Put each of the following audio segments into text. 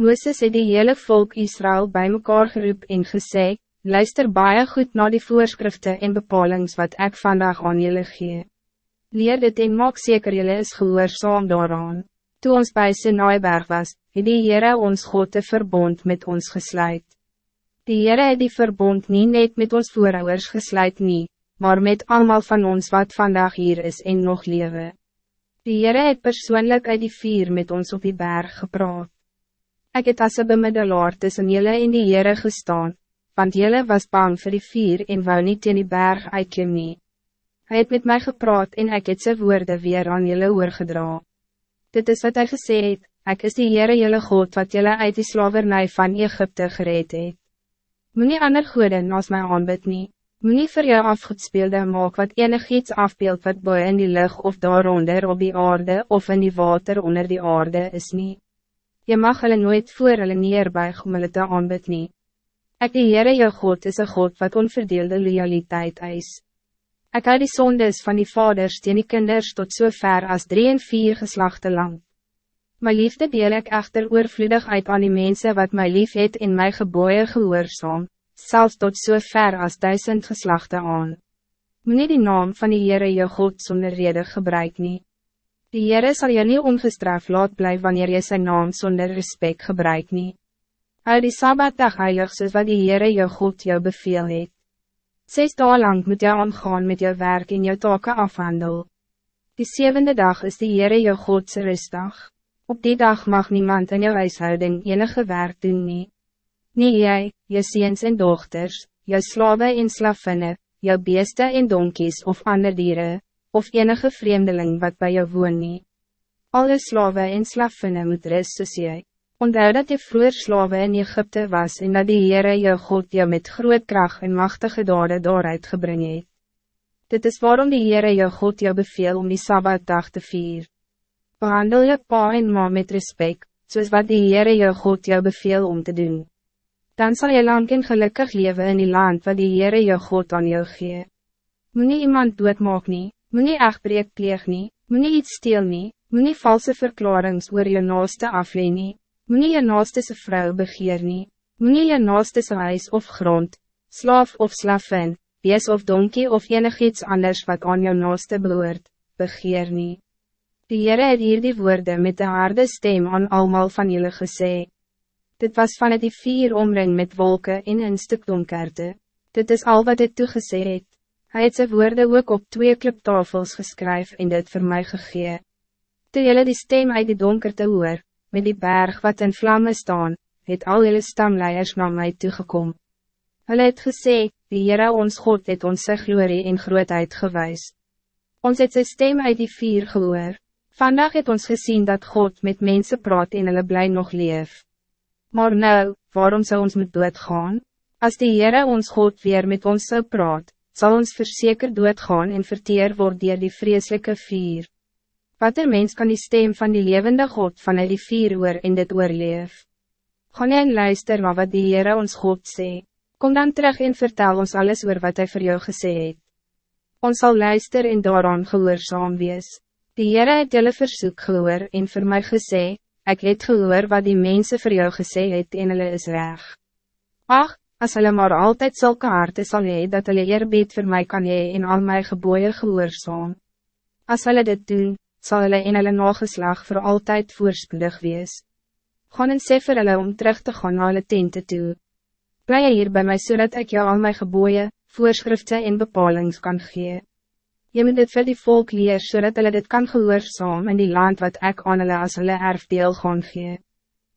Mooses het die hele volk Israël bij mekaar geroep en gesê, luister baie goed naar die voorschriften en bepalings wat ik vandaag aan jullie gee. Leer dit en maak zeker jullie is gehoorzaam daaraan. Toen ons bij Sinaiberg was, het die Heere ons God een verbond met ons gesluit. Die Heere het die verbond niet net met ons voorouders gesluit nie, maar met allemaal van ons wat vandaag hier is en nog leven. Die Heere het persoonlijk uit die vier met ons op die berg gepraat. Ik het as een bemiddelaar tussen jullie en die Heere gestaan, want jullie was bang voor die vier en wou niet in die berg uitklim nie. Hy het met mij gepraat en ik het sy woorde weer aan jullie oorgedra. Dit is wat hij gesê het, ek is die Heere jylle God wat jullie uit die slavernij van Egypte gereed het. Moe ander goede naas my aanbid nie, moe nie vir jou afgoedspeelde maak wat enig iets afbeeld wat boy in die lucht of daaronder op die aarde of in die water onder die aarde is niet. Je mag hulle nooit voor hulle neerbuig om hulle te aanbid nie. Ek die Heere jou God is een God wat onverdeelde loyaliteit eis. Ek hou die sondes van die vaders teen die kinders tot so ver as drie en vier geslachten lang. My liefde deel ek echter oorvloedig uit aan die mensen wat my lief het in my geboeie gehoorzaam, zelfs tot so ver as duizend geslachten aan. Moet die naam van die Heere jou God zonder rede gebruik nie. Die Heere sal je niet ongestraft laat blijven wanneer je zijn naam zonder respect gebruikt niet. Hou die Sabbatdag heilig soos wat die Heere jou God jou beveel het. Zes dagen lang moet jy aangaan met jou werk en jou taken afhandel. Die zevende dag is die Heere jou Godse rustdag. Op die dag mag niemand in jou huishouding enige werk doen nie. Nie jy, jou ziens en dochters, jou slawe en slavinne, jou beeste en donkies of ander dieren, of enige vreemdeling wat bij jou woon nie. Alle slawe en slavinne moet rust soos jy. Onthou dat je vroeger slawe in Egypte was en dat die Heere jou God jou met groot kracht en machtige dade daaruit gebring het. Dit is waarom die Heere jou God jou beveel om die Sabbatdag te vier. Behandel je pa en ma met respect, soos wat die Heere jou God jou beveel om te doen. Dan zal je lang en gelukkig leven in die land wat die Heere jou God aan jou gee. Moet nie iemand doodmaak nie, Moet nie echtbreek pleeg nie, moet nie iets steel nie, moet nie valse verklarings oor je naaste afleen nie, moet nie je naaste se vrou begeer nie, moet nie je naaste se huis of grond, slaaf of slaven, wees of donkie of enig iets anders wat aan jou naaste behoort, begeer nie. Die Heere het hier die woorde met de harde stem aan almal van jullie gesê. Dit was van het die vier omring met wolken in een stuk donkerte. Dit is al wat het toegesê het. Hij het zijn woorden ook op twee kliptafels geschreven en dit voor mij gegee. Toe jylle die stem uit die donkerte hoor, met die berg wat in vlammen staan, het al jylle stamleiers na my toegekom. Hulle het gesê, die Heere ons God het ons sy glorie en grootheid gewys. Ons het sy stem uit die vier gehoor. Vandaag het ons gezien dat God met mensen praat en hulle bly nog leef. Maar nou, waarom zou ons met dood gaan? As die Heere ons God weer met ons zou praat, zal ons verzeker doodgaan en verteer word dier die vreselijke vier. Wat er mens kan die stem van die levende God van die vier oor in dit oorleef? Gaan en luister maar wat die Heere ons God sê. Kom dan terug en vertel ons alles oor wat hij voor jou gesê het. Ons zal luister en daaraan gehoorzaam wees. Die Heere het julle versoek gehoor en voor mij gesê, ik het gehoor wat die mensen voor jou gesê het en hulle is weg. Ach, As hulle maar altijd zulke harte sal hee, dat hulle eerbied vir my kan hee en al my geboeie gehoorzaam. As hulle dit doen, sal hulle en hulle nageslag voor altijd voorspoedig wees. Gaan en sê vir hulle om terug te gaan na hulle tente toe. Bly hier bij mij zodat ik jou al my geboeie, voorschriften en bepalings kan gee. Je moet dit vir die volk leer, zodat hulle dit kan gehoorzaam in die land wat ik aan hulle as hulle erfdeel gaan gee.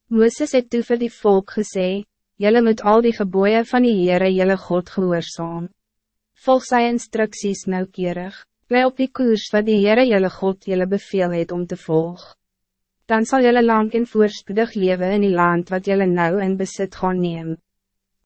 Mooses het toe vir die volk gesê, Jelle moet al die geboeien van die Heere jelle God gehoorzaam. Volg sy instructies nauwkeurig, bly op die koers wat die Heere jelle God jelle beveel het om te volg. Dan zal jelle lang en voorspoedig leven in die land wat jelle nou in besit gaan nemen.